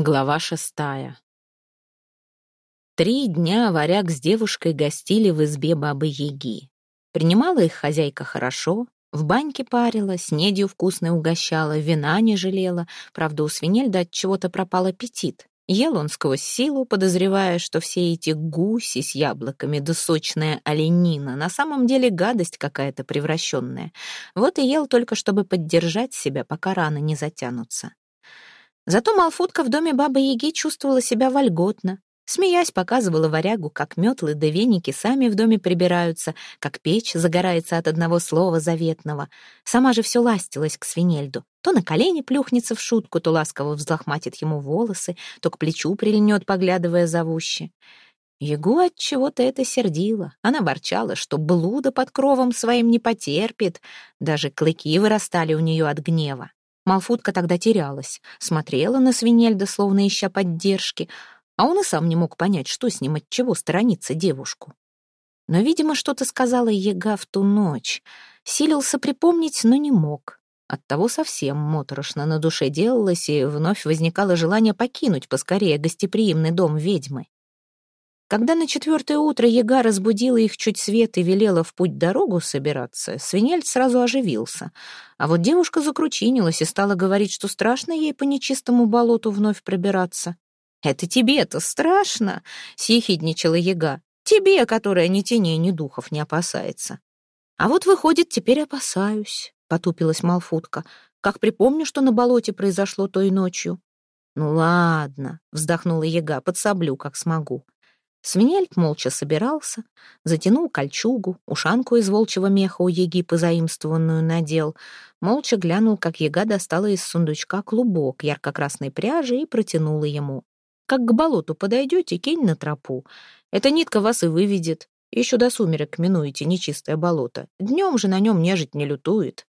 Глава шестая. Три дня варяг с девушкой гостили в избе бабы-яги. Принимала их хозяйка хорошо, в баньке парила, снедью вкусно угощала, вина не жалела. Правда, у свинельда от чего-то пропал аппетит. Ел он сквозь силу, подозревая, что все эти гуси с яблоками да сочная оленина на самом деле гадость какая-то превращенная. Вот и ел только, чтобы поддержать себя, пока раны не затянутся. Зато Малфутка в доме Бабы-Яги чувствовала себя вольготно. Смеясь, показывала варягу, как метлы да веники сами в доме прибираются, как печь загорается от одного слова заветного. Сама же все ластилась к свинельду. То на колени плюхнется в шутку, то ласково взлохматит ему волосы, то к плечу прильнет, поглядывая зовуще. Ягу от чего-то это сердило. Она ворчала, что блуда под кровом своим не потерпит. Даже клыки вырастали у нее от гнева. Малфутка тогда терялась, смотрела на свинельда, словно ища поддержки, а он и сам не мог понять, что с ним, от чего сторониться девушку. Но, видимо, что-то сказала Ега в ту ночь. Силился припомнить, но не мог. Оттого совсем моторошно на душе делалось, и вновь возникало желание покинуть поскорее гостеприимный дом ведьмы. Когда на четвертое утро яга разбудила их чуть свет и велела в путь дорогу собираться, свинельд сразу оживился. А вот девушка закручинилась и стала говорить, что страшно ей по нечистому болоту вновь пробираться. «Это тебе-то страшно?» — съехидничала яга. «Тебе, которая ни теней, ни духов не опасается». «А вот, выходит, теперь опасаюсь», — потупилась Малфутка. «Как припомню, что на болоте произошло той ночью». «Ну ладно», — вздохнула яга, — «подсоблю, как смогу». Свинельд молча собирался, затянул кольчугу, ушанку из волчьего меха у Еги позаимствованную надел, молча глянул, как Ега достала из сундучка клубок ярко-красной пряжи и протянула ему. «Как к болоту подойдете, кинь на тропу. Эта нитка вас и выведет. Еще до сумерек минуете нечистое болото. Днем же на нем нежить не лютует».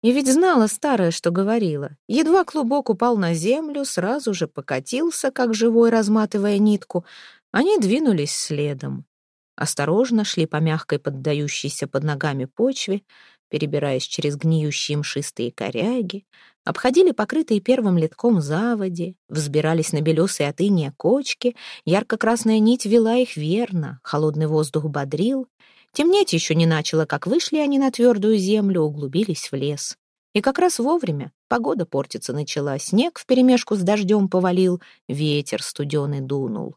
И ведь знала старая, что говорила. Едва клубок упал на землю, сразу же покатился, как живой, разматывая нитку — они двинулись следом. Осторожно шли по мягкой, поддающейся под ногами почве, перебираясь через гниющие мшистые коряги, обходили покрытые первым литком заводи, взбирались на белесые от кочки, ярко-красная нить вела их верно, холодный воздух бодрил. Темнеть еще не начало, как вышли они на твердую землю, углубились в лес. И как раз вовремя погода портиться начала, снег вперемешку с дождем повалил, ветер студеный дунул.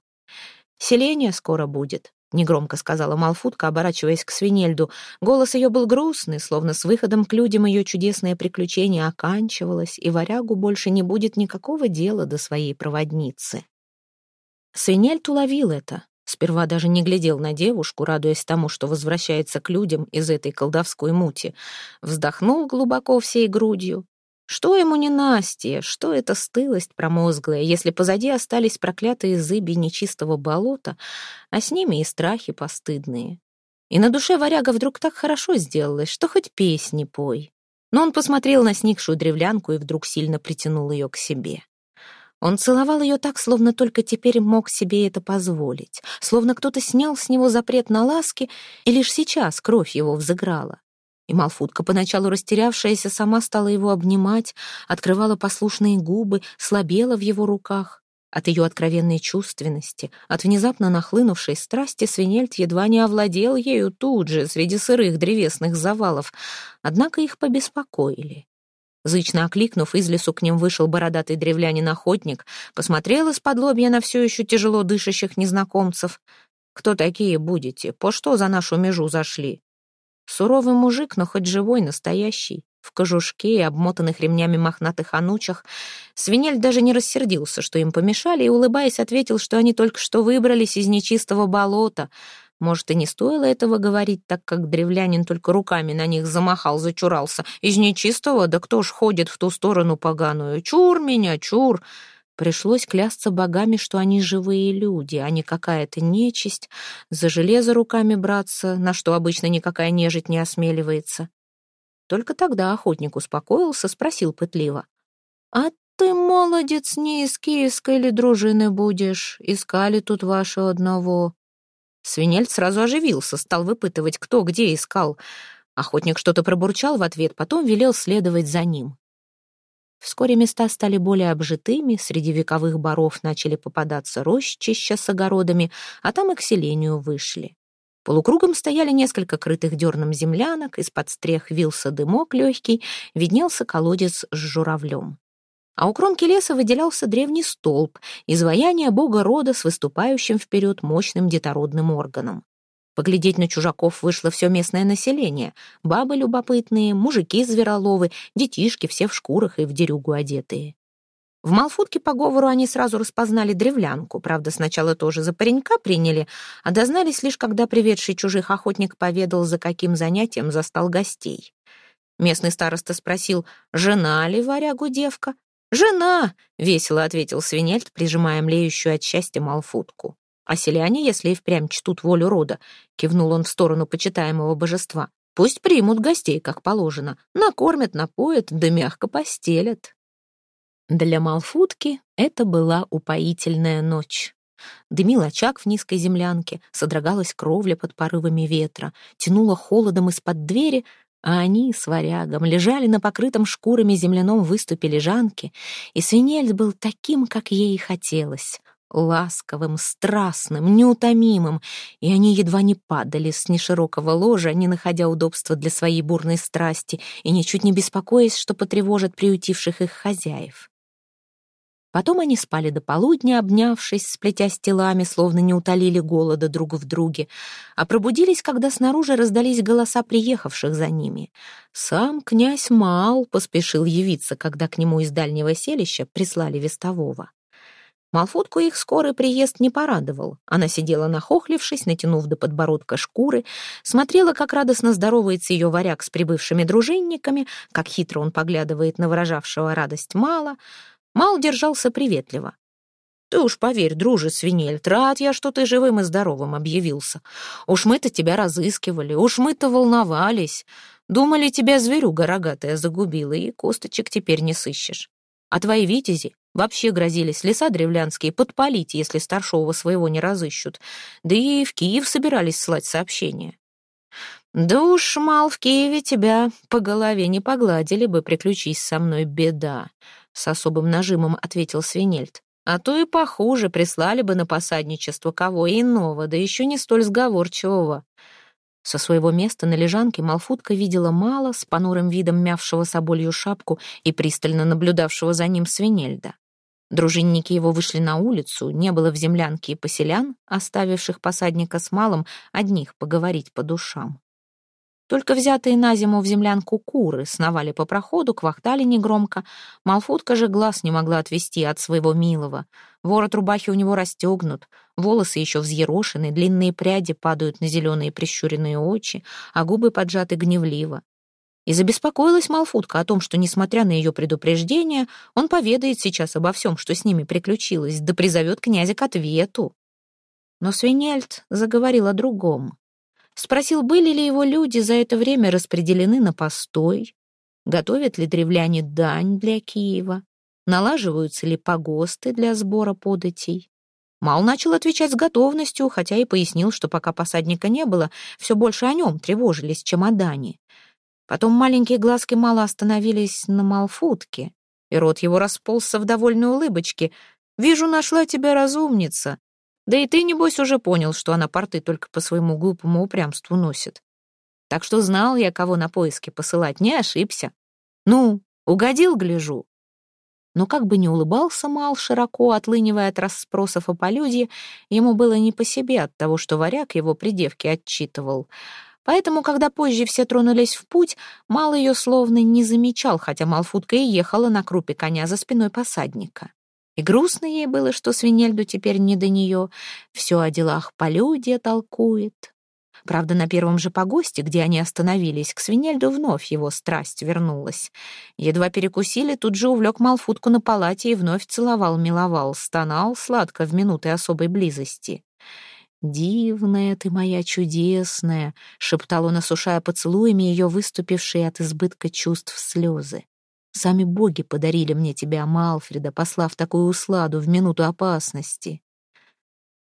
«Селение скоро будет», — негромко сказала Малфутка, оборачиваясь к Свинельду. Голос ее был грустный, словно с выходом к людям ее чудесное приключение оканчивалось, и варягу больше не будет никакого дела до своей проводницы. Свинельд уловил это. Сперва даже не глядел на девушку, радуясь тому, что возвращается к людям из этой колдовской мути. Вздохнул глубоко всей грудью, что ему не Настя, что эта стылость промозглая, если позади остались проклятые зыби нечистого болота, а с ними и страхи постыдные. И на душе варяга вдруг так хорошо сделалось, что хоть песни пой. Но он посмотрел на сникшую древлянку и вдруг сильно притянул ее к себе. Он целовал ее так, словно только теперь мог себе это позволить, словно кто-то снял с него запрет на ласки, и лишь сейчас кровь его взыграла. И Малфутка, поначалу растерявшаяся, сама стала его обнимать, открывала послушные губы, слабела в его руках. От ее откровенной чувственности, от внезапно нахлынувшей страсти свинельт едва не овладел ею тут же, среди сырых древесных завалов, однако их побеспокоили. Зычно окликнув, из лесу к ним вышел бородатый древлянин-охотник, посмотрел из-под лобья на все еще тяжело дышащих незнакомцев. «Кто такие будете? По что за нашу межу зашли?» Суровый мужик, но хоть живой, настоящий, в кожушке и обмотанных ремнями мохнатых анучах. Свинель даже не рассердился, что им помешали, и, улыбаясь, ответил, что они только что выбрались из нечистого болота. Может, и не стоило этого говорить, так как древлянин только руками на них замахал, зачурался. Из нечистого? Да кто ж ходит в ту сторону поганую? Чур меня, чур! Пришлось клясться богами, что они живые люди, а не какая-то нечисть, за железо руками браться, на что обычно никакая нежить не осмеливается. Только тогда охотник успокоился, спросил пытливо. «А ты, молодец, не из киевской ли дружины будешь? Искали тут вашего одного». Свинель сразу оживился, стал выпытывать, кто где искал. Охотник что-то пробурчал в ответ, потом велел следовать за ним. Вскоре места стали более обжитыми, среди вековых боров начали попадаться рощища с огородами, а там и к селению вышли. Полукругом стояли несколько крытых дерном землянок, из-под стрех вился дымок легкий, виднелся колодец с журавлем. А у кромки леса выделялся древний столб, изваяние бога рода с выступающим вперед мощным детородным органом. Поглядеть на чужаков вышло все местное население. Бабы любопытные, мужики звероловы, детишки все в шкурах и в дерюгу одетые. В Малфутке по говору они сразу распознали древлянку, правда, сначала тоже за паренька приняли, а дознались лишь, когда приведший чужих охотник поведал, за каким занятием застал гостей. Местный староста спросил, жена ли варягу девка? «Жена!» — весело ответил свинельт, прижимая млеющую от счастья Малфутку. «А селяне, если и впрямь чтут волю рода», — кивнул он в сторону почитаемого божества, «пусть примут гостей, как положено, накормят, напоят, да мягко постелят». Для Малфутки это была упоительная ночь. Дымил очаг в низкой землянке, содрогалась кровля под порывами ветра, тянуло холодом из-под двери, а они с варягом лежали на покрытом шкурами земляном выступе лежанки, и свинель был таким, как ей хотелось, ласковым, страстным, неутомимым, и они едва не падали с неширокого ложа, не находя удобства для своей бурной страсти и ничуть не беспокоясь, что потревожат приютивших их хозяев. Потом они спали до полудня, обнявшись, сплетясь телами, словно не утолили голода друг в друге, а пробудились, когда снаружи раздались голоса приехавших за ними. Сам князь Мал поспешил явиться, когда к нему из дальнего селища прислали вестового. Малфутку их скорый приезд не порадовал. Она сидела нахохлившись, натянув до подбородка шкуры, смотрела, как радостно здоровается ее варяг с прибывшими дружинниками, как хитро он поглядывает на выражавшего радость Мала — Мал держался приветливо. «Ты уж поверь, друже свинель, трат я, что ты живым и здоровым объявился. Уж мы-то тебя разыскивали, уж мы-то волновались. Думали, тебя зверюга рогатая загубила, и косточек теперь не сыщешь. А твои витязи вообще грозились леса древлянские подпалить, если старшего своего не разыщут. Да и в Киев собирались слать сообщения. Да уж, мал, в Киеве тебя по голове не погладили бы, приключись со мной беда. — с особым нажимом ответил Свинельд. «А то и похуже, прислали бы на посадничество кого иного, да еще не столь сговорчивого». Со своего места на лежанке Малфутка видела мало с понурым видом мявшего соболью шапку и пристально наблюдавшего за ним свинельда. Дружинники его вышли на улицу, не было в землянке и поселян, оставивших посадника с малым, одних поговорить по душам. Только взятые на зиму в землянку куры сновали по проходу, квахтали негромко. Малфутка же глаз не могла отвести от своего милого. Ворот рубахи у него расстегнут, волосы еще взъерошены, длинные пряди падают на зеленые прищуренные очи, а губы поджаты гневливо. И забеспокоилась Малфутка о том, что, несмотря на ее предупреждение, он поведает сейчас обо всем, что с ними приключилось, да призовет князя к ответу. Но Свинельд заговорил о другом. Спросил, были ли его люди за это время распределены на постой, готовят ли древляне дань для Киева, налаживаются ли погосты для сбора податей. Мал начал отвечать с готовностью, хотя и пояснил, что пока посадника не было, все больше о нем тревожились, чем о Дане. Потом маленькие глазки мало остановились на Малфутке, и рот его расползся в довольной улыбочке. «Вижу, нашла тебя разумница. Да и ты, небось, уже понял, что она порты только по своему глупому упрямству носит. Так что знал я, кого на поиски посылать, не ошибся. Ну, угодил, гляжу. Но как бы ни улыбался Мал, широко отлынивая от расспросов о полюдье, ему было не по себе от того, что варяг его при девке отчитывал. Поэтому, когда позже все тронулись в путь, Мал ее словно не замечал, хотя Малфутка и ехала на крупе коня за спиной посадника. И грустно ей было, что свинельду теперь не до нее. Все о делах полюдия толкует. Правда, на первом же погосте, где они остановились, к свинельду вновь его страсть вернулась. Едва перекусили, тут же увлек Малфутку на палате и вновь целовал, миловал, стонал сладко в минуты особой близости. «Дивная ты моя чудесная!» — шептал он, осушая поцелуями ее выступившие от избытка чувств слезы. Сами боги подарили мне тебя, Малфреда, послав такую усладу в минуту опасности.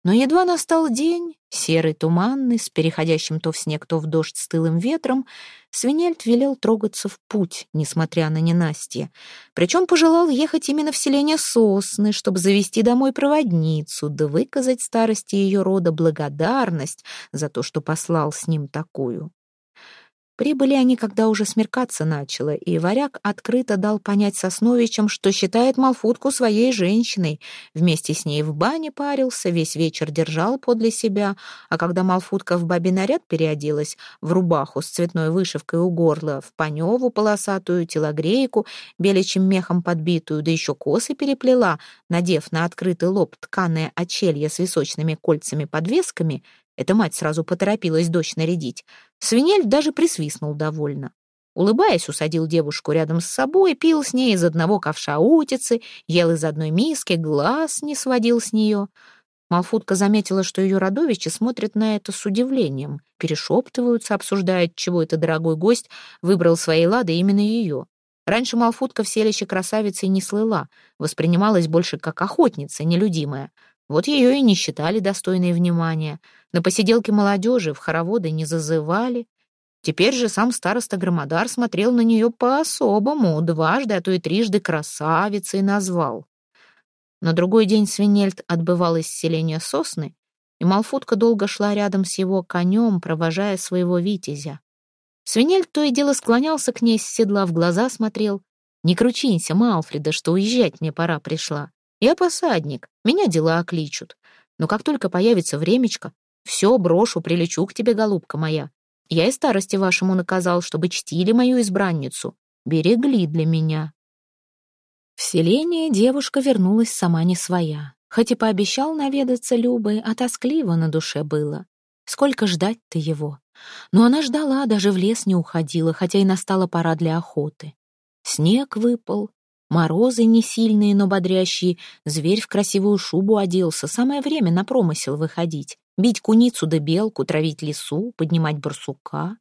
Но едва настал день, серый, туманный, с переходящим то в снег, то в дождь стылым ветром, Свинельд велел трогаться в путь, несмотря на ненастье. Причем пожелал ехать именно в селение Сосны, чтобы завести домой проводницу, да выказать старости ее рода благодарность за то, что послал с ним такую. Прибыли они, когда уже смеркаться начало, и варяг открыто дал понять Сосновичам, что считает Малфутку своей женщиной. Вместе с ней в бане парился, весь вечер держал подле себя, а когда Малфутка в бабий наряд переоделась, в рубаху с цветной вышивкой у горла, в паневу полосатую, телогрейку, беличьим мехом подбитую, да еще косы переплела, надев на открытый лоб тканое очелье с височными кольцами-подвесками, эта мать сразу поторопилась дочь нарядить. Свинель даже присвистнул довольно. Улыбаясь, усадил девушку рядом с собой, пил с ней из одного ковша утицы, ел из одной миски, глаз не сводил с нее. Малфутка заметила, что ее родовичи смотрят на это с удивлением, перешептываются, обсуждая, чего это дорогой гость выбрал своей лады именно ее. Раньше Малфутка в селище красавицей не слыла, воспринималась больше как охотница, нелюдимая — вот ее и не считали достойной внимания. На посиделке молодежи в хороводы не зазывали. Теперь же сам староста Громодар смотрел на нее по-особому, дважды, а то и трижды красавицей назвал. На другой день Свинельд отбывал из селения Сосны, и Малфутка долго шла рядом с его конем, провожая своего витязя. Свинельд то и дело склонялся к ней с седла, в глаза смотрел. «Не кручинься, Малфреда, что уезжать мне пора пришла. Я посадник, меня дела окличут. Но как только появится времечко, все брошу, прилечу к тебе, голубка моя. Я и старости вашему наказал, чтобы чтили мою избранницу, берегли для меня». В селение девушка вернулась сама не своя. Хоть и пообещал наведаться Любой, а тоскливо на душе было. Сколько ждать-то его? Но она ждала, даже в лес не уходила, хотя и настала пора для охоты. Снег выпал, Морозы не сильные, но бодрящие. Зверь в красивую шубу оделся. Самое время на промысел выходить. Бить куницу да белку, травить лесу, поднимать барсука.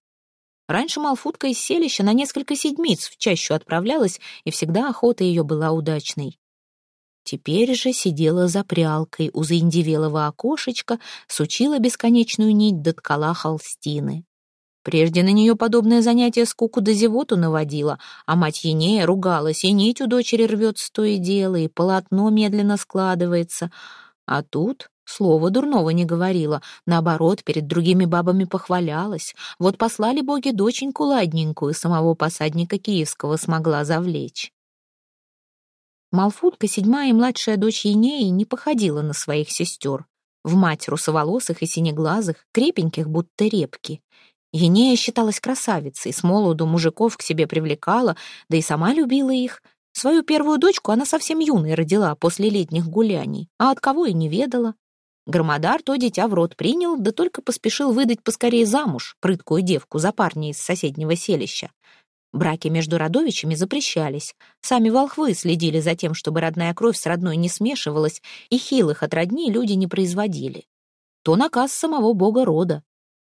Раньше Малфутка из селища на несколько седмиц в чащу отправлялась, и всегда охота ее была удачной. Теперь же сидела за прялкой у заиндевелого окошечка, сучила бесконечную нить до ткала холстины. Прежде на нее подобное занятие скуку до зевоту наводило, а мать Енея ругалась, и нить у дочери рвется то и дело, и полотно медленно складывается. А тут слова дурного не говорила, наоборот, перед другими бабами похвалялась. Вот послали боги доченьку ладненькую, самого посадника киевского смогла завлечь. Малфутка, седьмая и младшая дочь Енеи, не походила на своих сестер. В мать русоволосых и синеглазых, крепеньких, будто репки. Енея считалась красавицей, с молоду мужиков к себе привлекала, да и сама любила их. Свою первую дочку она совсем юной родила после летних гуляний, а от кого и не ведала. Громодар то дитя в рот принял, да только поспешил выдать поскорее замуж прыткую девку за парня из соседнего селища. Браки между родовичами запрещались. Сами волхвы следили за тем, чтобы родная кровь с родной не смешивалась, и хилых от родни люди не производили. То наказ самого бога рода.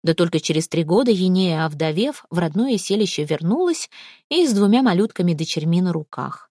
Да только через три года Енея, овдовев, в родное селище вернулась и с двумя малютками-дочерьми на руках.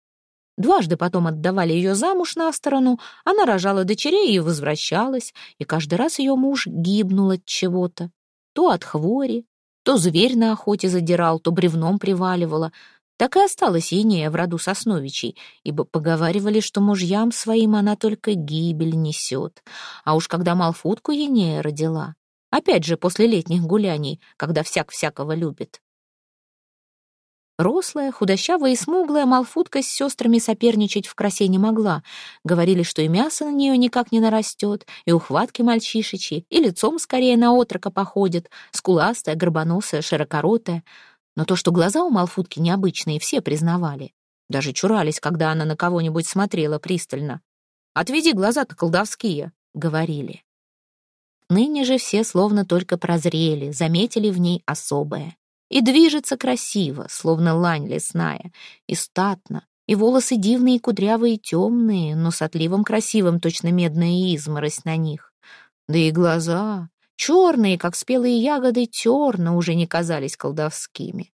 Дважды потом отдавали ее замуж на сторону, она рожала дочерей и возвращалась, и каждый раз ее муж гибнул от чего-то. То от хвори, то зверь на охоте задирал, то бревном приваливала. Так и осталась Енея в роду Сосновичей, ибо поговаривали, что мужьям своим она только гибель несет. А уж когда Малфутку Енея родила, Опять же, после летних гуляний, когда всяк всякого любит. Рослая, худощавая и смуглая Малфутка с сестрами соперничать в красе не могла. Говорили, что и мясо на нее никак не нарастет, и ухватки мальчишечьи, и лицом скорее на отрока походит, скуластая, горбоносая, широкоротая. Но то, что глаза у Малфутки необычные, все признавали. Даже чурались, когда она на кого-нибудь смотрела пристально. «Отведи глаза-то колдовские», — говорили. Ныне же все словно только прозрели, заметили в ней особое. И движется красиво, словно лань лесная, и статно, и волосы дивные, кудрявые, темные, но с отливом красивым, точно медная изморозь на них. Да и глаза, черные, как спелые ягоды, терно уже не казались колдовскими.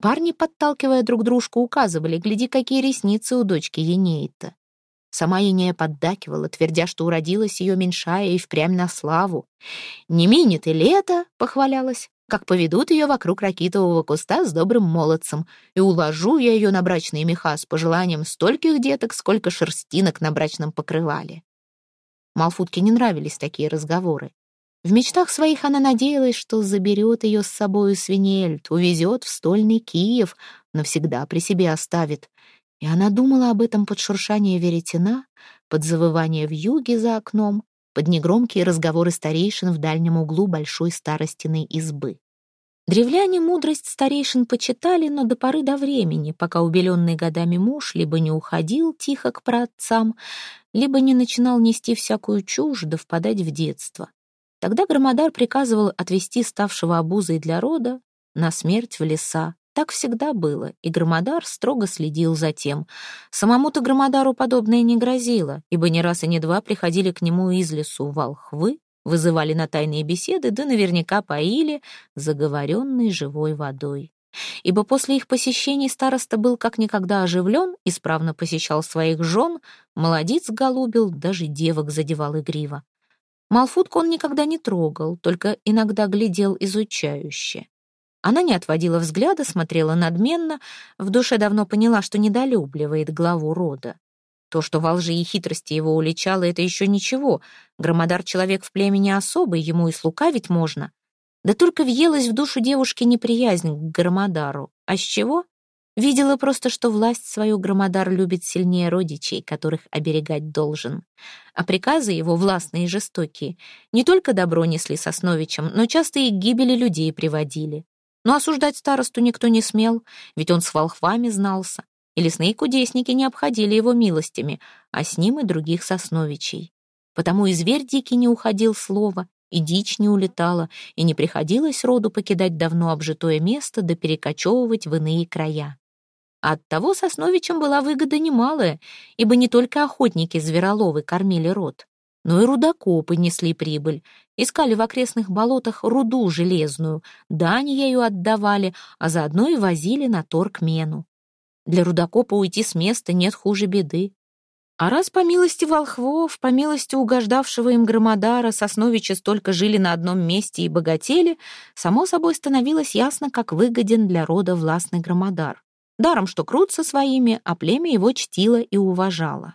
Парни, подталкивая друг дружку, указывали, гляди, какие ресницы у дочки Енеита. Сама Енея поддакивала, твердя, что уродилась ее меньшая и впрямь на славу. «Не минет и лето», — похвалялась, как поведут ее вокруг ракитового куста с добрым молодцем, и уложу я ее на брачные меха с пожеланием стольких деток, сколько шерстинок на брачном покрывале. Малфутке не нравились такие разговоры. В мечтах своих она надеялась, что заберет ее с собою свинельт, увезет в стольный Киев, навсегда при себе оставит. И она думала об этом под шуршание веретена, под завывание в юге за окном, под негромкие разговоры старейшин в дальнем углу большой старостиной избы. Древляне мудрость старейшин почитали, но до поры до времени, пока убеленный годами муж либо не уходил тихо к праотцам, либо не начинал нести всякую чушь да впадать в детство. Тогда Громодар приказывал отвести ставшего обузой для рода на смерть в леса, так всегда было, и Громодар строго следил за тем. Самому-то Громодару подобное не грозило, ибо не раз и не два приходили к нему из лесу волхвы, вызывали на тайные беседы, да наверняка поили заговоренной живой водой. Ибо после их посещений староста был как никогда оживлен, исправно посещал своих жен, молодец голубил, даже девок задевал игриво. Малфутку он никогда не трогал, только иногда глядел изучающе. Она не отводила взгляда, смотрела надменно, в душе давно поняла, что недолюбливает главу рода. То, что во лжи и хитрости его уличало, это еще ничего. Громодар человек в племени особый, ему и слукавить можно. Да только въелась в душу девушки неприязнь к Громодару. А с чего? Видела просто, что власть свою Громодар любит сильнее родичей, которых оберегать должен. А приказы его, властные и жестокие, не только добро несли Сосновичам, но часто и к гибели людей приводили. Но осуждать старосту никто не смел, ведь он с волхвами знался, и лесные кудесники не обходили его милостями, а с ним и других сосновичей. Потому и зверь дикий не уходил слова, и дичь не улетала, и не приходилось роду покидать давно обжитое место да перекочевывать в иные края. Оттого сосновичам была выгода немалая, ибо не только охотники звероловы кормили род, но и рудокопы несли прибыль, искали в окрестных болотах руду железную, дань ею отдавали, а заодно и возили на торг мену. Для рудокопа уйти с места нет хуже беды. А раз по милости волхвов, по милости угождавшего им Громодара, Сосновичи столько жили на одном месте и богатели, само собой становилось ясно, как выгоден для рода властный Громодар. Даром, что крут со своими, а племя его чтило и уважало.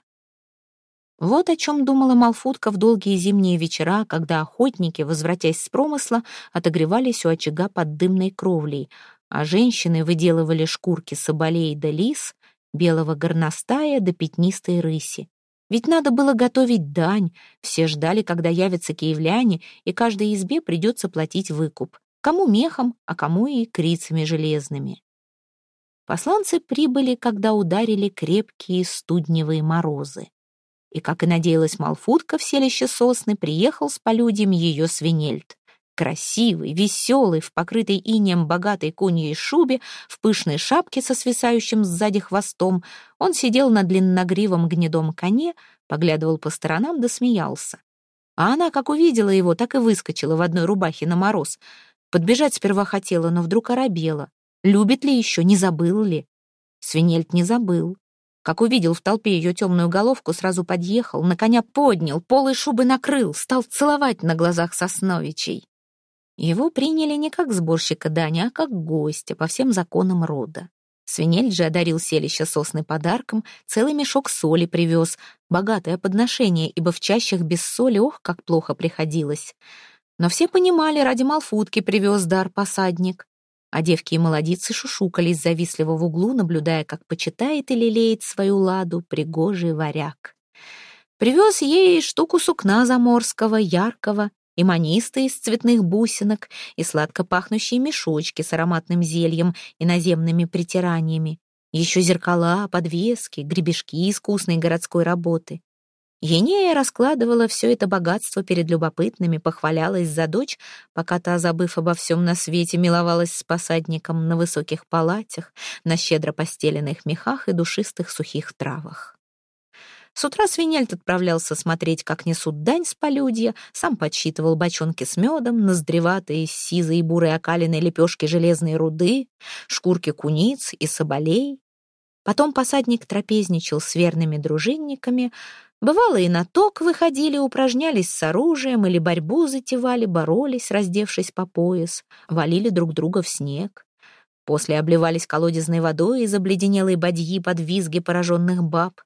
Вот о чем думала Малфутка в долгие зимние вечера, когда охотники, возвратясь с промысла, отогревались у очага под дымной кровлей, а женщины выделывали шкурки соболей да лис, белого горностая да пятнистой рыси. Ведь надо было готовить дань, все ждали, когда явятся киевляне, и каждой избе придется платить выкуп. Кому мехом, а кому и крицами железными. Посланцы прибыли, когда ударили крепкие студневые морозы и, как и надеялась Малфутка в селище сосны, приехал с полюдьем ее свинельт. Красивый, веселый, в покрытой инеем богатой куньей шубе, в пышной шапке со свисающим сзади хвостом, он сидел на длинногривом гнедом коне, поглядывал по сторонам да смеялся. А она, как увидела его, так и выскочила в одной рубахе на мороз. Подбежать сперва хотела, но вдруг оробела. Любит ли еще, не забыл ли? Свинельт не забыл. Как увидел в толпе ее темную головку, сразу подъехал, на коня поднял, полой шубы накрыл, стал целовать на глазах Сосновичей. Его приняли не как сборщика дани, а как гостя по всем законам рода. Свинель же одарил селище сосны подарком, целый мешок соли привез, богатое подношение, ибо в чащах без соли, ох, как плохо приходилось. Но все понимали, ради Малфутки привез дар посадник. А девки и молодицы шушукались завистливо в углу, наблюдая, как почитает и лелеет свою ладу пригожий варяг. Привез ей штуку сукна заморского, яркого, и манисты из цветных бусинок, и сладко пахнущие мешочки с ароматным зельем и наземными притираниями, еще зеркала, подвески, гребешки искусной городской работы. Енея раскладывала все это богатство перед любопытными, похвалялась за дочь, пока та, забыв обо всем на свете, миловалась с посадником на высоких палатях, на щедро постеленных мехах и душистых сухих травах. С утра свинельт отправлялся смотреть, как несут дань с полюдья, сам подсчитывал бочонки с медом, ноздреватые с сизой и бурой окалиной лепешки железной руды, шкурки куниц и соболей, Потом посадник трапезничал с верными дружинниками, бывало и на ток выходили, упражнялись с оружием или борьбу затевали, боролись, раздевшись по пояс, валили друг друга в снег. После обливались колодезной водой из обледенелой бадьи под визги пораженных баб.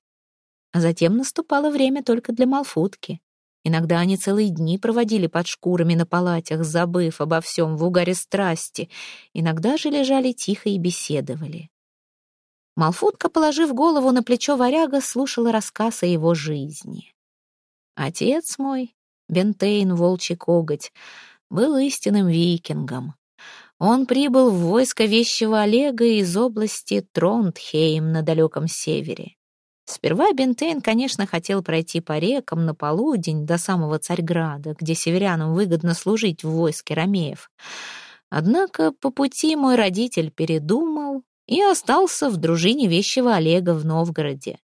А затем наступало время только для Малфутки. Иногда они целые дни проводили под шкурами на палатях, забыв обо всем в угаре страсти. Иногда же лежали тихо и беседовали. Малфутка, положив голову на плечо варяга, слушала рассказ о его жизни. Отец мой, Бентейн Волчий Коготь, был истинным викингом. Он прибыл в войско вещего Олега из области Тронтхейм на далеком севере. Сперва Бентейн, конечно, хотел пройти по рекам на полудень до самого Царьграда, где северянам выгодно служить в войске ромеев. Однако по пути мой родитель передумал и остался в дружине вещего Олега в Новгороде.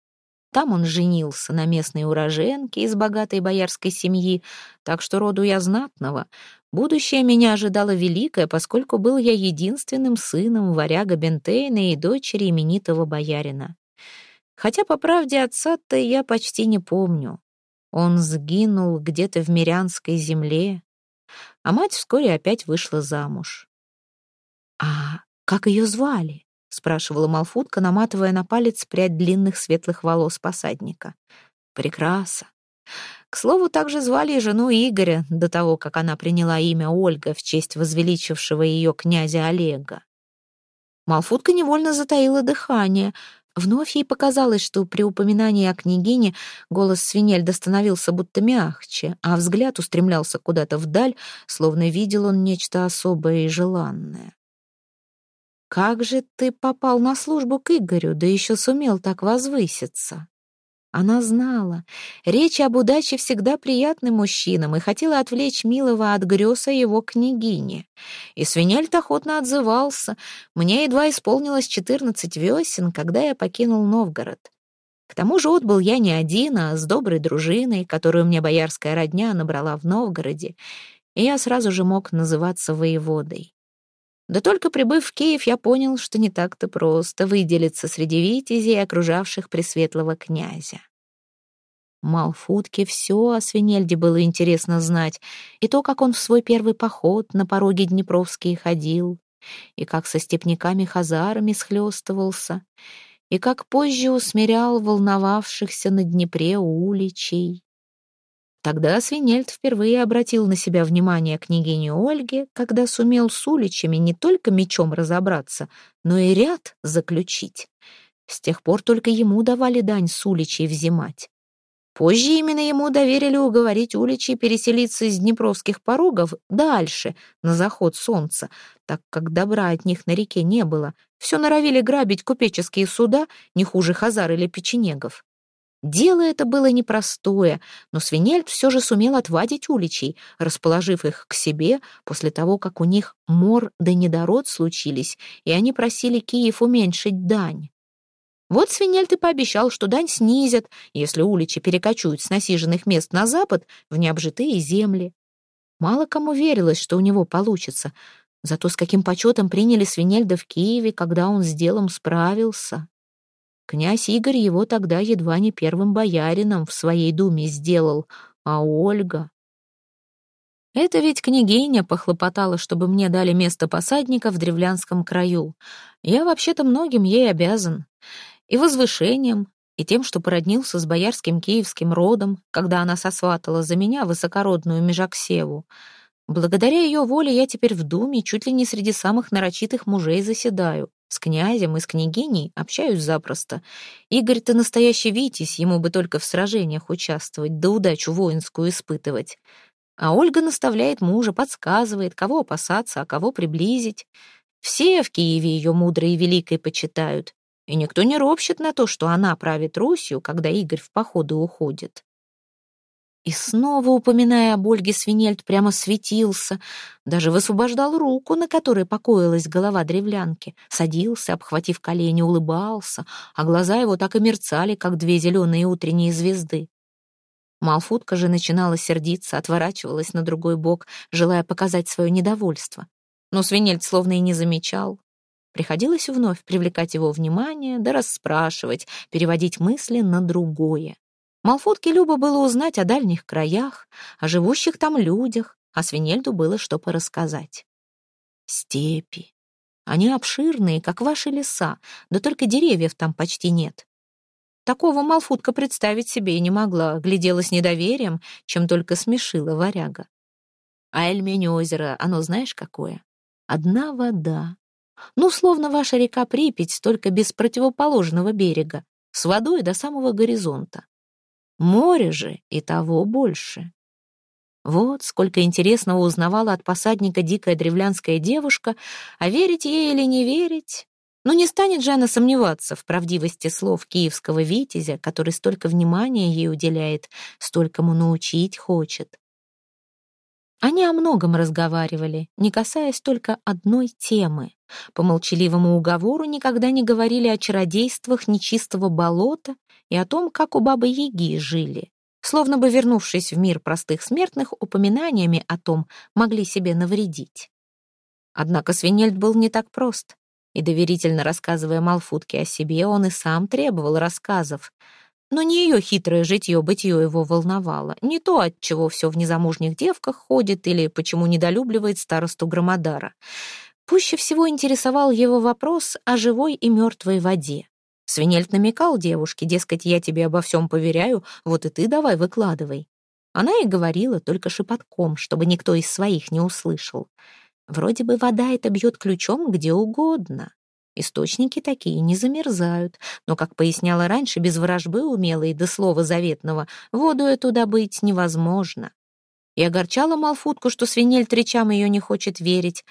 Там он женился на местной уроженке из богатой боярской семьи, так что роду я знатного. Будущее меня ожидало великое, поскольку был я единственным сыном варяга Бентейна и дочери именитого боярина. Хотя, по правде, отца-то я почти не помню. Он сгинул где-то в Мирянской земле, а мать вскоре опять вышла замуж. «А как ее звали?» — спрашивала Малфутка, наматывая на палец прядь длинных светлых волос посадника. «Прекраса. К слову, также звали и жену Игоря до того, как она приняла имя Ольга в честь возвеличившего ее князя Олега. Малфутка невольно затаила дыхание. Вновь ей показалось, что при упоминании о княгине голос Свинельда становился будто мягче, а взгляд устремлялся куда-то вдаль, словно видел он нечто особое и желанное. «Как же ты попал на службу к Игорю, да еще сумел так возвыситься?» Она знала, речь об удаче всегда приятны мужчинам и хотела отвлечь милого от грез о его княгине. И Свинельд охотно отзывался. Мне едва исполнилось четырнадцать весен, когда я покинул Новгород. К тому же отбыл я не один, а с доброй дружиной, которую мне боярская родня набрала в Новгороде, и я сразу же мог называться воеводой. Да только прибыв в Киев, я понял, что не так-то просто выделиться среди витязей, окружавших пресветлого князя. Малфутке все о Свинельде было интересно знать, и то, как он в свой первый поход на пороге Днепровские ходил, и как со степняками-хазарами схлестывался, и как позже усмирял волновавшихся на Днепре уличей. Тогда Свинельд впервые обратил на себя внимание княгини Ольги, когда сумел с уличами не только мечом разобраться, но и ряд заключить. С тех пор только ему давали дань с уличей взимать. Позже именно ему доверили уговорить уличей переселиться из днепровских порогов дальше, на заход солнца, так как добра от них на реке не было. Все норовили грабить купеческие суда, не хуже хазар или печенегов. Дело это было непростое, но Свинельд все же сумел отвадить уличей, расположив их к себе после того, как у них мор да недород случились, и они просили Киев уменьшить дань. Вот Свинельд и пообещал, что дань снизят, если уличи перекочуют с насиженных мест на запад в необжитые земли. Мало кому верилось, что у него получится, зато с каким почетом приняли Свинельда в Киеве, когда он с делом справился. Князь Игорь его тогда едва не первым боярином в своей думе сделал, а Ольга... Это ведь княгиня похлопотала, чтобы мне дали место посадника в древлянском краю. Я вообще-то многим ей обязан. И возвышением, и тем, что породнился с боярским киевским родом, когда она сосватала за меня высокородную Межаксеву. Благодаря ее воле я теперь в думе чуть ли не среди самых нарочитых мужей заседаю. С князем и с княгиней общаюсь запросто. Игорь-то настоящий витязь, ему бы только в сражениях участвовать, да удачу воинскую испытывать. А Ольга наставляет мужа, подсказывает, кого опасаться, а кого приблизить. Все в Киеве ее мудрой и великой почитают, и никто не ропщет на то, что она правит Русью, когда Игорь в походы уходит. И снова, упоминая об Ольге, Свинельд прямо светился, даже высвобождал руку, на которой покоилась голова древлянки, садился, обхватив колени, улыбался, а глаза его так и мерцали, как две зеленые утренние звезды. Малфутка же начинала сердиться, отворачивалась на другой бок, желая показать свое недовольство. Но Свинельд словно и не замечал. Приходилось вновь привлекать его внимание, да расспрашивать, переводить мысли на другое. Малфутке любо было узнать о дальних краях, о живущих там людях, а Свинельду было что порассказать. Степи. Они обширные, как ваши леса, да только деревьев там почти нет. Такого Малфутка представить себе и не могла, глядела с недоверием, чем только смешила варяга. А Эльмень озеро, оно знаешь какое? Одна вода, ну, словно ваша река Припять, только без противоположного берега, с водой до самого горизонта. Море же и того больше. Вот сколько интересного узнавала от посадника дикая древлянская девушка, а верить ей или не верить? Ну, не станет же она сомневаться в правдивости слов киевского витязя, который столько внимания ей уделяет, столькому научить хочет. Они о многом разговаривали, не касаясь только одной темы. По молчаливому уговору никогда не говорили о чародействах нечистого болота и о том, как у бабы-яги жили. Словно бы вернувшись в мир простых смертных, упоминаниями о том могли себе навредить. Однако Свинельд был не так прост, и, доверительно рассказывая Малфутке о себе, он и сам требовал рассказов — но не ее хитрое житье-бытье его волновало, не то, от чего все в незамужних девках ходит или почему недолюбливает старосту Громодара. Пуще всего интересовал его вопрос о живой и мертвой воде. Свинельт намекал девушке, дескать, я тебе обо всем поверяю, вот и ты давай выкладывай. Она и говорила только шепотком, чтобы никто из своих не услышал. Вроде бы вода эта бьет ключом где угодно. Источники такие не замерзают, но, как поясняла раньше, без ворожбы умелой до слова заветного, воду эту добыть невозможно. И огорчала Малфутку, что свинель речам ее не хочет верить.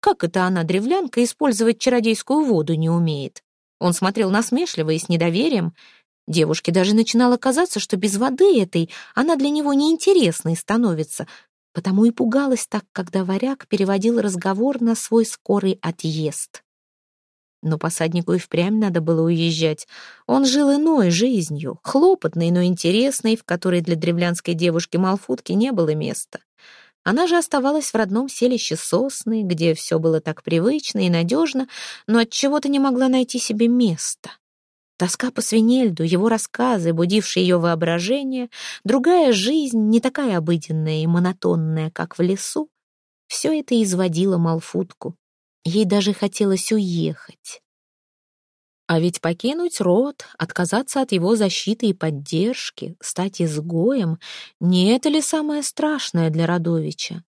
Как это она, древлянка, использовать чародейскую воду не умеет? Он смотрел насмешливо и с недоверием. Девушке даже начинало казаться, что без воды этой она для него неинтересной становится, потому и пугалась так, когда варяг переводил разговор на свой скорый отъезд. Но посаднику и впрямь надо было уезжать. Он жил иной жизнью, хлопотной, но интересной, в которой для древлянской девушки Малфутки не было места. Она же оставалась в родном селище Сосны, где все было так привычно и надежно, но от чего то не могла найти себе места. Тоска по Свинельду, его рассказы, будившие ее воображение, другая жизнь, не такая обыденная и монотонная, как в лесу, все это изводило Малфутку. Ей даже хотелось уехать. А ведь покинуть род, отказаться от его защиты и поддержки, стать изгоем — не это ли самое страшное для Радовича?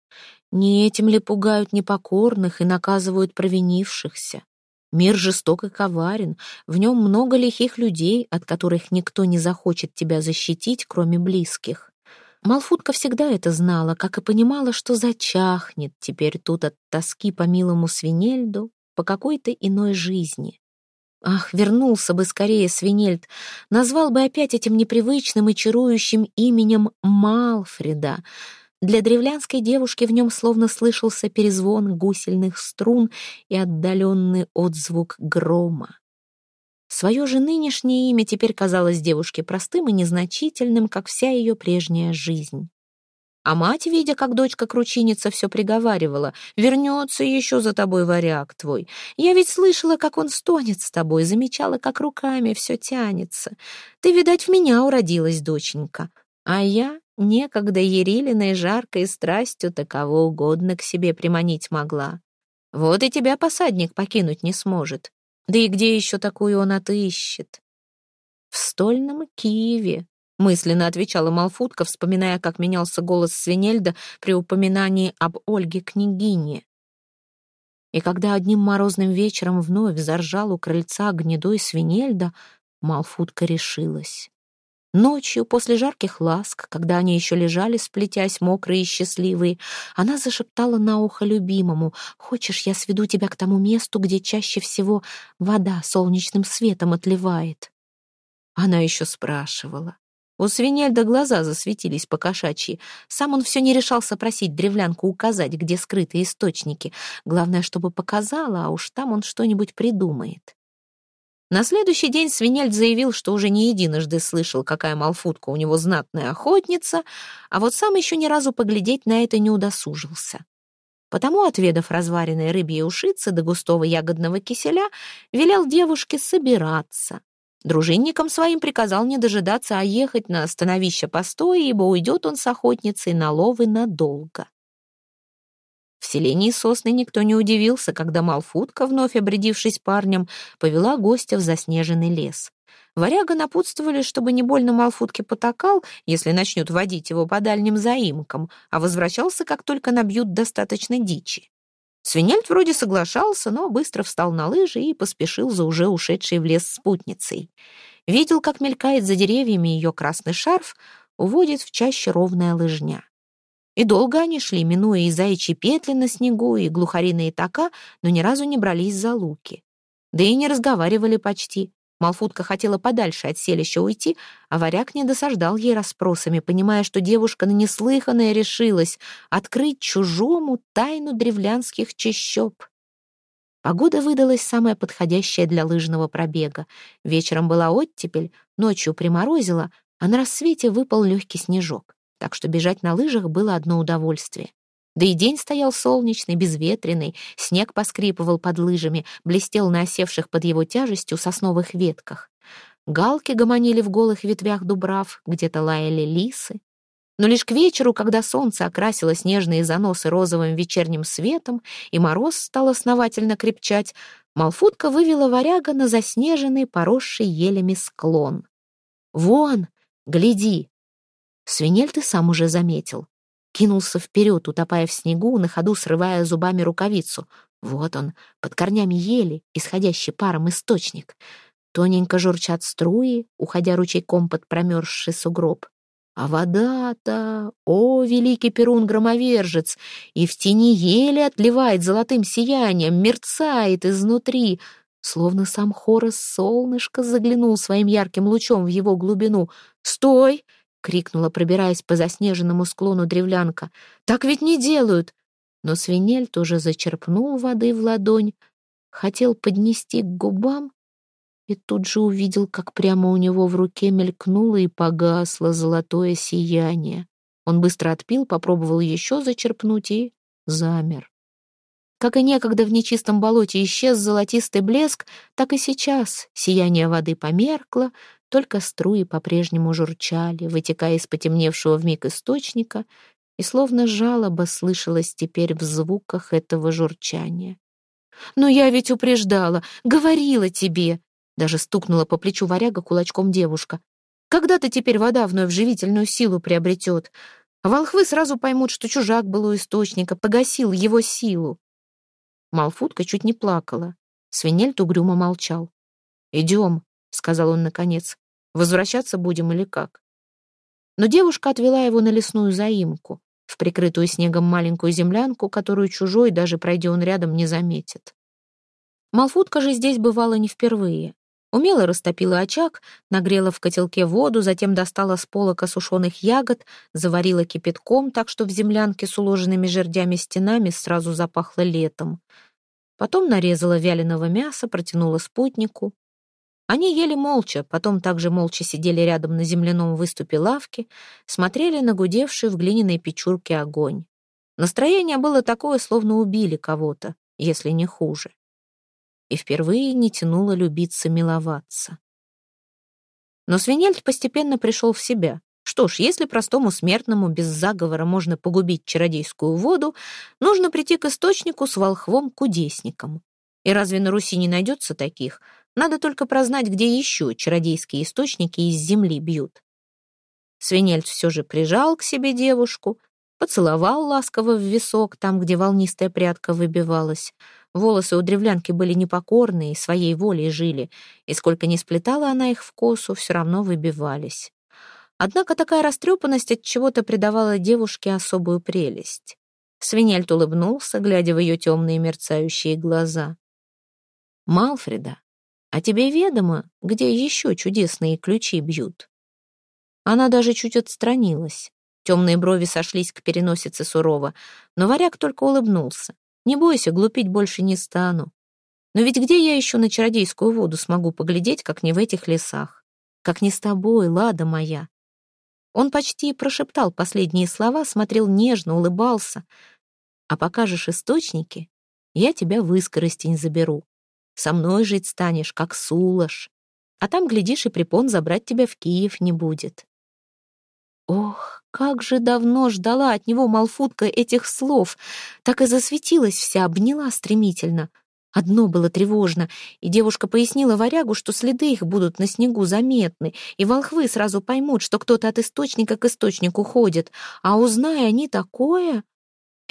Не этим ли пугают непокорных и наказывают провинившихся? Мир жесток и коварен, в нем много лихих людей, от которых никто не захочет тебя защитить, кроме близких. Малфутка всегда это знала, как и понимала, что зачахнет теперь тут от тоски по милому свинельду, по какой-то иной жизни. Ах, вернулся бы скорее Свинельд, назвал бы опять этим непривычным и чарующим именем Малфреда. Для древлянской девушки в нем словно слышался перезвон гусельных струн и отдаленный отзвук грома. Свое же нынешнее имя теперь казалось девушке простым и незначительным, как вся ее прежняя жизнь. А мать, видя, как дочка-кручиница все приговаривала, «Вернется еще за тобой варяг твой. Я ведь слышала, как он стонет с тобой, замечала, как руками все тянется. Ты, видать, в меня уродилась, доченька. А я, некогда ерилиной жаркой страстью, таково угодно к себе приманить могла. Вот и тебя посадник покинуть не сможет. Да и где еще такую он отыщет? В стольном Киеве, мысленно отвечала Малфутка, вспоминая, как менялся голос Свинельда при упоминании об Ольге княгине. И когда одним морозным вечером вновь заржал у крыльца гнедой Свинельда, Малфутка решилась. Ночью, после жарких ласк, когда они еще лежали, сплетясь, мокрые и счастливые, она зашептала на ухо любимому, «Хочешь, я сведу тебя к тому месту, где чаще всего вода солнечным светом отливает?» Она еще спрашивала. У свинельда глаза засветились по кошачьи. Сам он все не решался просить древлянку указать, где скрыты источники. Главное, чтобы показала, а уж там он что-нибудь придумает. На следующий день Свинельд заявил, что уже не единожды слышал, какая малфутка у него знатная охотница, а вот сам еще ни разу поглядеть на это не удосужился. Потому, отведав разваренной рыбьей ушицы до густого ягодного киселя, велел девушке собираться. Дружинникам своим приказал не дожидаться, а ехать на становище постоя, ибо уйдет он с охотницей на ловы надолго. Селении Сосны никто не удивился, когда Малфутка, вновь обрядившись парнем, повела гостя в заснеженный лес. Варяга напутствовали, чтобы не больно Малфутке потакал, если начнет водить его по дальним заимкам, а возвращался, как только набьют достаточно дичи. Свинельд вроде соглашался, но быстро встал на лыжи и поспешил за уже ушедшей в лес спутницей. Видел, как мелькает за деревьями ее красный шарф, уводит в чаще ровная лыжня. И долго они шли, минуя и заячьи петли на снегу, и глухариные така, но ни разу не брались за луки. Да и не разговаривали почти. Малфутка хотела подальше от селища уйти, а варяг не досаждал ей расспросами, понимая, что девушка на неслыханное решилась открыть чужому тайну древлянских чащоб. Погода выдалась самая подходящая для лыжного пробега. Вечером была оттепель, ночью приморозило, а на рассвете выпал легкий снежок, так что бежать на лыжах было одно удовольствие. Да и день стоял солнечный, безветренный, снег поскрипывал под лыжами, блестел на осевших под его тяжестью сосновых ветках. Галки гомонили в голых ветвях дубрав, где-то лаяли лисы. Но лишь к вечеру, когда солнце окрасило снежные заносы розовым вечерним светом, и мороз стал основательно крепчать, Малфутка вывела варяга на заснеженный, поросший елями склон. «Вон, гляди!» Свинель ты сам уже заметил кинулся вперед, утопая в снегу, на ходу срывая зубами рукавицу. Вот он, под корнями ели, исходящий паром источник. Тоненько журчат струи, уходя ручейком под промерзший сугроб. А вода-то, о, великий перун-громовержец, и в тени ели отливает золотым сиянием, мерцает изнутри, словно сам Хорос солнышко заглянул своим ярким лучом в его глубину. «Стой!» — крикнула, пробираясь по заснеженному склону древлянка. «Так ведь не делают!» Но свинель тоже зачерпнул воды в ладонь, хотел поднести к губам и тут же увидел, как прямо у него в руке мелькнуло и погасло золотое сияние. Он быстро отпил, попробовал еще зачерпнуть и замер. Как и некогда в нечистом болоте исчез золотистый блеск, так и сейчас сияние воды померкло, только струи по-прежнему журчали, вытекая из потемневшего вмиг источника, и словно жалоба слышалась теперь в звуках этого журчания. «Но я ведь упреждала, говорила тебе!» Даже стукнула по плечу варяга кулачком девушка. «Когда-то теперь вода вновь живительную силу приобретет. Волхвы сразу поймут, что чужак был у источника, погасил его силу». Малфутка чуть не плакала. Свинельт угрюмо молчал. «Идем», — сказал он наконец. «Возвращаться будем или как?» Но девушка отвела его на лесную заимку, в прикрытую снегом маленькую землянку, которую чужой, даже пройдя он рядом, не заметит. Малфутка же здесь бывала не впервые. Умело растопила очаг, нагрела в котелке воду, затем достала с полока сушеных ягод, заварила кипятком, так что в землянке с уложенными жердями стенами сразу запахло летом. Потом нарезала вяленого мяса, протянула спутнику. Они ели молча, потом также молча сидели рядом на земляном выступе лавки, смотрели на гудевший в глиняной печурке огонь. Настроение было такое, словно убили кого-то, если не хуже. И впервые не тянуло любиться миловаться. Но Свинельд постепенно пришел в себя. Что ж, если простому смертному без заговора можно погубить чародейскую воду, нужно прийти к источнику с волхвом-кудесником. И разве на Руси не найдется таких — надо только прознать, где еще чародейские источники из земли бьют. Свинельд все же прижал к себе девушку, поцеловал ласково в висок, там, где волнистая прядка выбивалась. Волосы у древлянки были непокорные, своей волей жили, и сколько ни сплетала она их в косу, все равно выбивались. Однако такая растрепанность от чего-то придавала девушке особую прелесть. Свинельд улыбнулся, глядя в ее темные мерцающие глаза. «Малфреда, а тебе ведомо, где еще чудесные ключи бьют?» Она даже чуть отстранилась. Темные брови сошлись к переносице сурово, но варяг только улыбнулся. «Не бойся, глупить больше не стану. Но ведь где я еще на чародейскую воду смогу поглядеть, как не в этих лесах? Как не с тобой, лада моя?» Он почти прошептал последние слова, смотрел нежно, улыбался. А покажешь источники, я тебя в искоростень заберу. Со мной жить станешь, как Сулаш. А там, глядишь, и препон забрать тебя в Киев не будет. Ох, как же давно ждала от него Малфутка этих слов. Так и засветилась вся, обняла стремительно. Одно было тревожно, и девушка пояснила варягу, что следы их будут на снегу заметны, и волхвы сразу поймут, что кто-то от источника к источнику ходит. А узная они такое,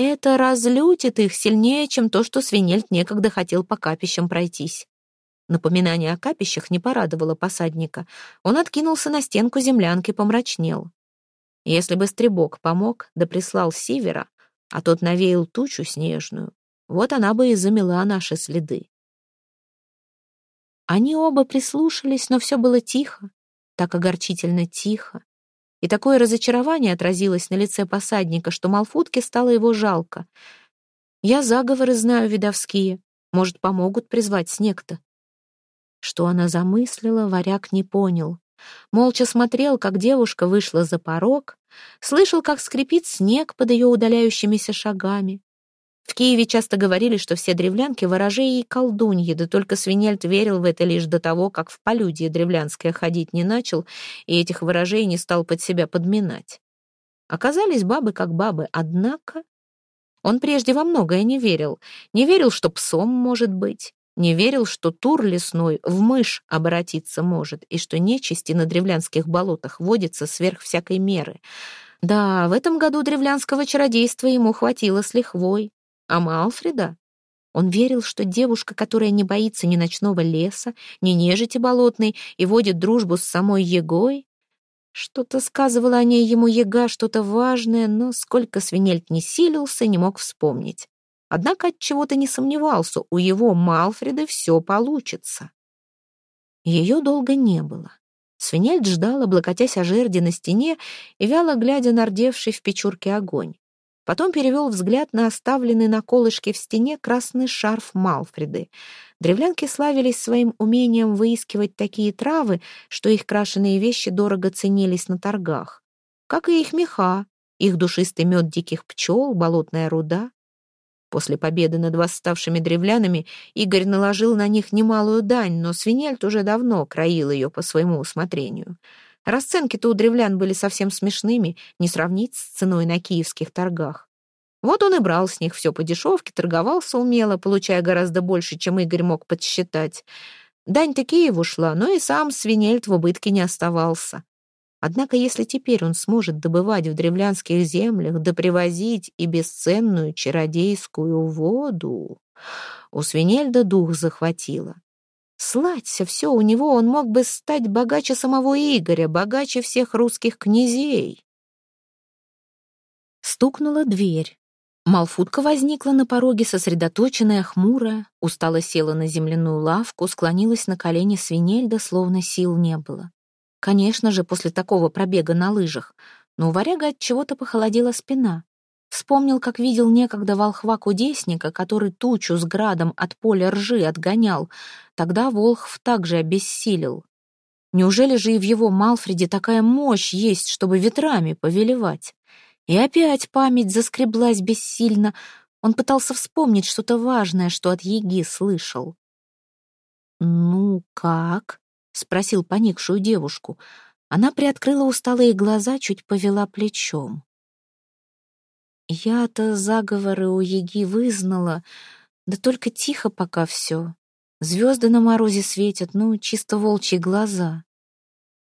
это разлютит их сильнее, чем то, что свинельт некогда хотел по капищам пройтись. Напоминание о капищах не порадовало посадника. Он откинулся на стенку землянки, помрачнел. Если бы стребок помог, да прислал сивера, а тот навеял тучу снежную, вот она бы и замела наши следы. Они оба прислушались, но все было тихо, так огорчительно тихо. И такое разочарование отразилось на лице посадника, что Малфутке стало его жалко. «Я заговоры знаю видовские. Может, помогут призвать снег-то?» Что она замыслила, варяг не понял. Молча смотрел, как девушка вышла за порог, слышал, как скрипит снег под ее удаляющимися шагами. В Киеве часто говорили, что все древлянки — ворожеи и колдуньи, да только Свинельд верил в это лишь до того, как в полюдье древлянское ходить не начал и этих ворожей не стал под себя подминать. Оказались бабы как бабы, однако... Он прежде во многое не верил. Не верил, что псом может быть. Не верил, что тур лесной в мышь обратиться может, и что нечисти на древлянских болотах водится сверх всякой меры. Да, в этом году древлянского чародейства ему хватило с лихвой. А Малфреда? Он верил, что девушка, которая не боится ни ночного леса, ни нежити болотной и водит дружбу с самой Егой, что-то сказывала о ней ему Ега, что-то важное, но сколько свинельт не силился, не мог вспомнить. Однако от чего-то не сомневался, у его Малфреда все получится. Ее долго не было. Свинельд ждал, облокотясь о жерди на стене и вяло глядя на рдевший в печурке огонь. Потом перевел взгляд на оставленный на колышке в стене красный шарф Малфреды. Древлянки славились своим умением выискивать такие травы, что их крашеные вещи дорого ценились на торгах. Как и их меха, их душистый мед диких пчел, болотная руда. После победы над восставшими древлянами Игорь наложил на них немалую дань, но Свинельт уже давно краил ее по своему усмотрению — Расценки-то у древлян были совсем смешными, не сравнить с ценой на киевских торгах. Вот он и брал с них все по дешевке, торговался умело, получая гораздо больше, чем Игорь мог подсчитать. Дань-то Киеву шла, но и сам Свинельд в убытке не оставался. Однако если теперь он сможет добывать в древлянских землях да привозить и бесценную чародейскую воду, у Свинельда дух захватило. Слаться все у него, он мог бы стать богаче самого Игоря, богаче всех русских князей. Стукнула дверь. Малфутка возникла на пороге, сосредоточенная, хмурая, устало села на земляную лавку, склонилась на колени свинельда, словно сил не было. Конечно же, после такого пробега на лыжах, но у варяга от чего-то похолодела спина. Вспомнил, как видел некогда волхва-кудесника, который тучу с градом от поля ржи отгонял. Тогда волхв также обессилел. Неужели же и в его Малфреде такая мощь есть, чтобы ветрами повелевать? И опять память заскреблась бессильно. Он пытался вспомнить что-то важное, что от Еги слышал. «Ну, как?» — спросил поникшую девушку. Она приоткрыла усталые глаза, чуть повела плечом. Я-то заговоры у Еги вызнала, да только тихо пока все. Звезды на морозе светят, ну, чисто волчьи глаза.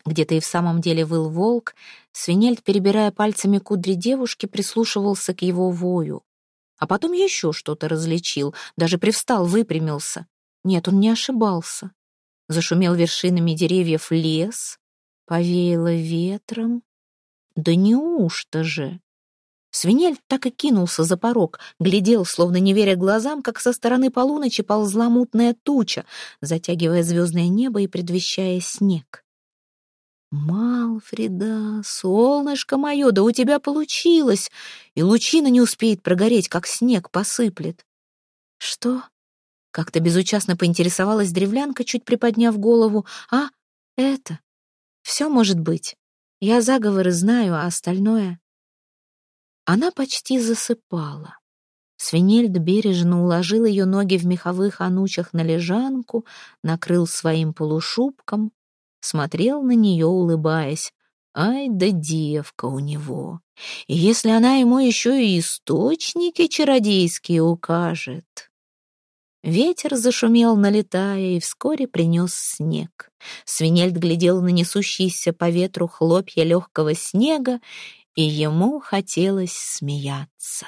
Где-то и в самом деле выл волк, свинельд, перебирая пальцами кудри девушки, прислушивался к его вою. А потом еще что-то различил, даже привстал, выпрямился. Нет, он не ошибался. Зашумел вершинами деревьев лес, повеяло ветром. Да неужто же? Свинель так и кинулся за порог, глядел, словно не веря глазам, как со стороны полуночи ползла мутная туча, затягивая звездное небо и предвещая снег. «Малфреда, солнышко мое, да у тебя получилось, и лучина не успеет прогореть, как снег посыплет». «Что?» — как-то безучастно поинтересовалась древлянка, чуть приподняв голову. «А, это? Все может быть. Я заговоры знаю, а остальное...» Она почти засыпала. Свинельд бережно уложил ее ноги в меховых анучах на лежанку, накрыл своим полушубком, смотрел на нее, улыбаясь. Ай да девка у него! И если она ему еще и источники чародейские укажет... Ветер зашумел, налетая, и вскоре принес снег. Свинельд глядел на несущиеся по ветру хлопья легкого снега, и ему хотелось смеяться.